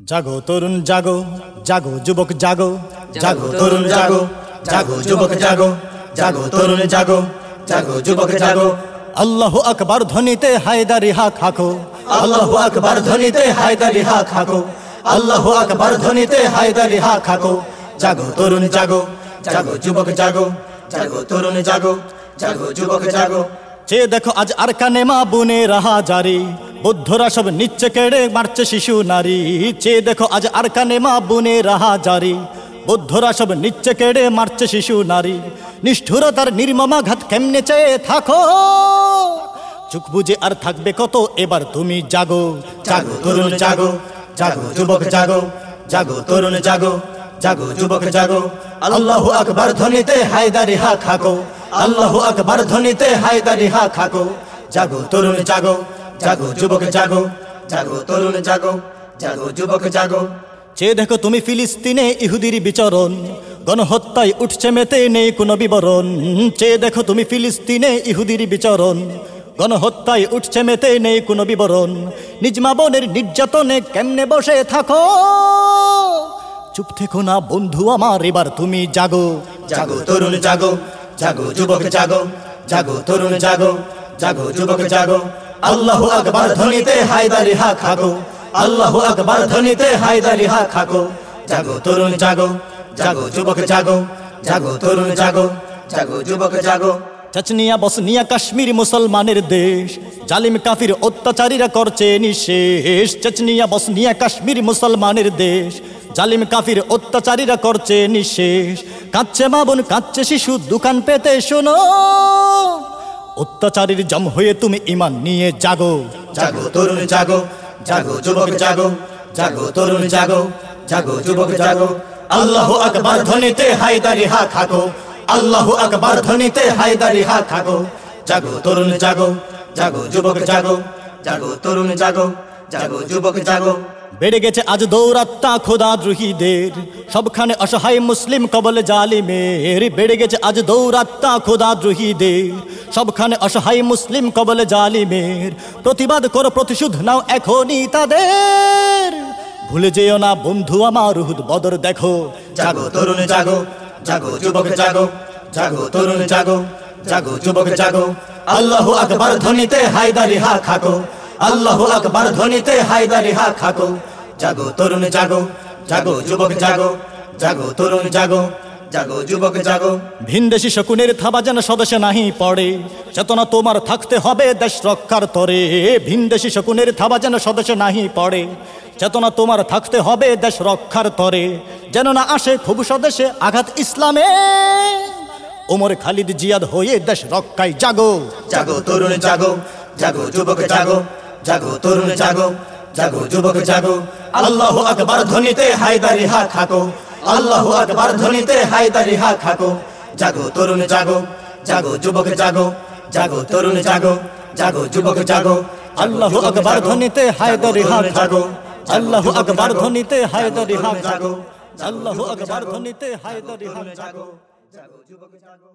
জাগো তরুণ, জাগো জাগো, যুবক, জাগো জাগো তরুণ, জাগো জাগো, যুবক, জাগো জাগো তরুণ, জাগো জাগো, যুবক, জাগো। আল্লাহ আকবার ধ্বনিতে হায়দারি হা খাকো আল্লাহ আকবার ধ্বনিতে হায়দারি হা খাকো আল্লাহ আকবার ধ্বনিতে হায়দারি হা খাকো জাগো তরুণ, জাগো জাগো, যুবক, জাগো জাগো তরুণ, জাগো জাগো, যুবক, জাগো। চেয়ে দেখো আজ আর কানে মা বুনে রাহা জারি বুদ্ধরা সব নিচ্ছে কেড়ে মারছে শিশু নারী। চেয়ে দেখো আজ আর কানে মা বুনে রাহা জারি বুদ্ধরা সব নিচ্ছে কেড়ে মারছে শিশু নারী। নিষ্ঠুরতার নির্মমা ঘাত কেমনে চেয়ে থাকো? চুক বুঝে আর থাকবে কত, এবার তুমি জাগো। জাগো তরুণ জাগো জাগো যুবক জাগো জাগো তরুণ জাগো জাগো যুবক জাগো। আল্লাহ আকবার ধ্বনিতে হায়দারি হা খাকো আল্লাহ আকবার ধ্বনিতে হায়দারি হা খাকো জাগো তরুণ জাগো জাগো যুবক জাগো জাগো তরুণ জাগো জাগো যুবক জাগো। চেয়ে দেখো তুমি ফিলিস্তিনে ইহুদির বিচরণ, গণহত্যায় উঠছে মেতে নেই কোনো বিবরণ। চেয়ে দেখো তুমি ফিলিস্তিনে ইহুদির বিচরণ, গণহত্যায় উঠছে মেতে নেই কোনো বিবরণ। নিজ মা বোনের নির্যাতনে কেমনে বসে থাকো? চুপ থেকো না বন্ধু আমার, এবার তুমি জাগো। জাগো তরুণ জাগো জাগো, যুবক জাগো জাগো, তরুণ জাগো জাগো, যুবক জাগো। আল্লাহ আকবার ধ্বনিতে হায়দারি হা খাগো, আল্লাহ আকবার ধ্বনিতে হায়দারি হা খাগো। জাগো, তরুণ জাগো জাগো, যুবক জাগো জাগো, তরুণ জাগো জাগো, যুবক জাগো। চাচনিয়া, বসনিয়া, কাশ্মীর মুসলমানের দেশ, জালিম কাফির অত্যাচারীরা করছে নিশেষ চাচনিয়া, বসনিয়া, কাশ্মীর মুসলমানের দেশ, জালিম কাফির অত্যাচারীরা করছে নিশেষ কাঁদছে মা বোন, কাঁদছে শিশু, দোকান পেতে শোনো। অত্যাচারীর জম হয়ে তুমি ইমান নিয়ে জাগো। জাগো তরুণ, জাগো জাগো যুবক, জাগো জাগো তরুণ, জাগো জাগো যুবক, জাগো। আল্লাহ আকবার ধ্বনিতে হায়দারি হা খাগো। আল্লাহ আকবার ধ্বনিতে হায়দারি হা খাগো। জাগো তরুণ, জাগো জাগো যুবক, জাগো জাগো তরুণ, জাগো জাগো যুবক, জাগো। বেড়ে গেছে আজ দৌরাত্মা খোদা দ্রোহীদের। সবখানে অসহায় মুসলিম কবল জালিমের। বেড়ে গেছে আজ দৌরাত্মা খোদা দ্রোহীদের। সবখানে অসহায় মুসলিম কবল জালিমের। প্রতিবাদ করো, প্রতিশোধ নাও এখনই তাদের। ভুলে যেও না বন্ধু আমার রুহুদ বদর, দেখো। জাগো, তরুণ জাগো। জাগো, যুবক জাগো। জাগো, তরুণ জাগো। জাগো, যুবক জাগো। আল্লাহ আকবার, ধ্বনিতে হায়দারি হা খাকো। আল্লাহ আকবার ধ্বনিতে হায়দারি হা খাকো জাগো তরুণ জাগো জাগো যুবক জাগো জাগো তরুণ জাগো জাগো যুবক জাগো। ভিনদেশি শকুনের থাবা যেন সদস্য নাহি পড়ে চেতনা তোমার থাকতে হবে দেশ রক্ষার তরে। ভিনদেশি শকুনের থাবা যেন সদস্য নাহি পড়ে চেতনা তোমার থাকতে হবে দেশ রক্ষার তরে। যেন না আসে খুব স্বদেশে আঘাত ইসলামে। ওমর খালিদ জিয়াদ হয়ে দেশ রক্ষায় জাগো। জাগো তরুণ জাগো জাগো যুবক জাগো জাগো তরুণ, জাগো। জাগো, যুবক, জাগো। আল্লাহ আকবার ধ্বনিতে হায়দারি হা খাকো আল্লাহ আকবার ধ্বনিতে হায়দারি হা খাকো জাগো তরুণ, জাগো। জাগো, যুবক, জাগো। জাগো তরুণ, জাগো। জাগো, যুবক, জাগো। আল্লাহ আকবার ধ্বনিতে হায়দারি হা খাগো আল্লাহ আকবার ধ্বনিতে হায়দারি হা জাগো আল্লাহ আকবার ধ্বনিতে হায়দারি হা জাগো জাগো, যুবক, জাগো।